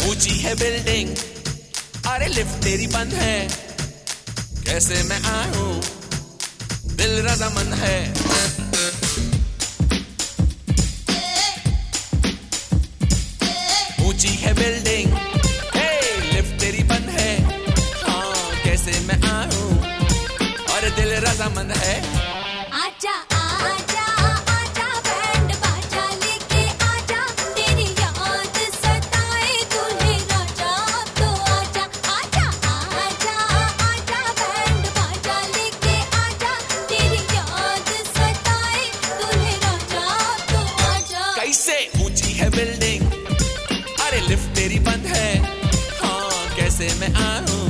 Building अरे lift तेरी बंद है। कैसे मैं आऊँ? दिल रजामंद है। ऊँची है बिल्डिंग हे लिफ्ट तेरी बंद है। हाँ कैसे मैं आऊँ? और दिल रजामंद है। आजा आजा। आऊँ।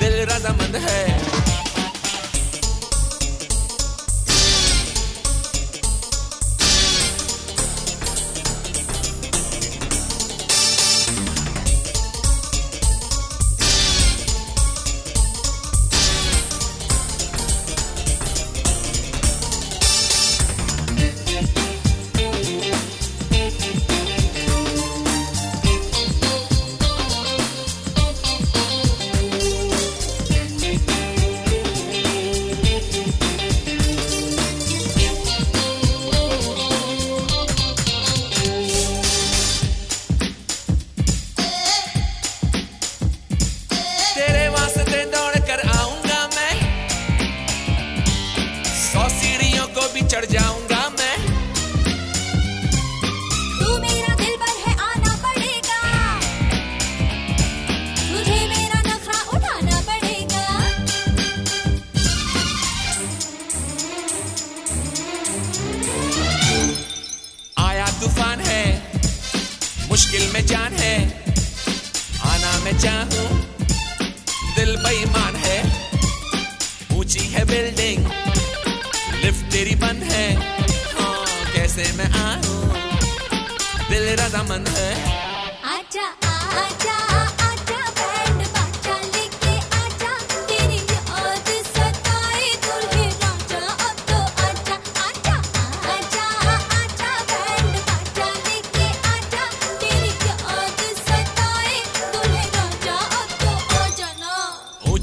दिल रजामंद है। तूफ़ान है। मुश्किल में जान है। आना मैं चाहूँ। दिल बेईमान है। ऊँची है बिल्डिंग लिफ्ट तेरी बंद है। हाँ कैसे मैं आऊँ? दिल रजामंद है। आजा आजा।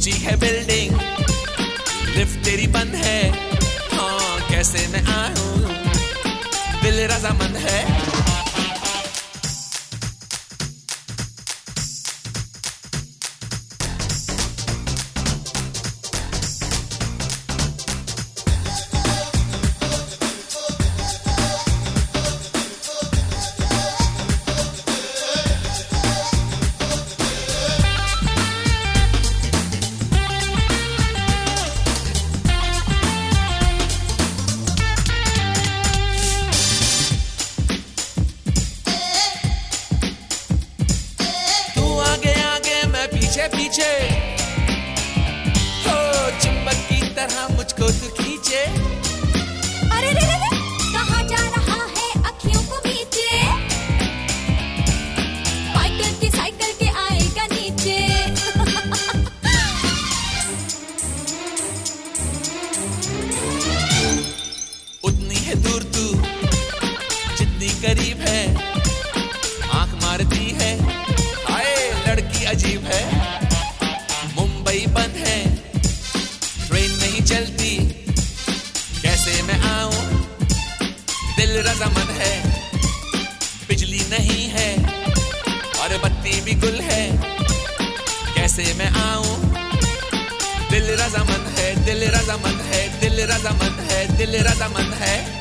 ऊँची है बिल्डिंग लिफ्ट तेरी बंद है। हाँ कैसे मैं आऊँ? दिल रजामंद है। मैं पीछे। पीछे हो चुंबक की तरह मुझको तू खींचे। अरे रे रे रे कहाँ जा रहा है अखियों को नीचे साइकिल की साइकिल के आएगा नीचे। उतनी है दूर तू जितनी करीब है। चलती। कैसे मैं आऊँ? दिल रजामंद है। बिजली नहीं है। और बत्ती भी गुल है। कैसे मैं आऊँ? दिल रजामंद है, दिल रजामंद है, दिल रजामंद है, दिल रजामंद है।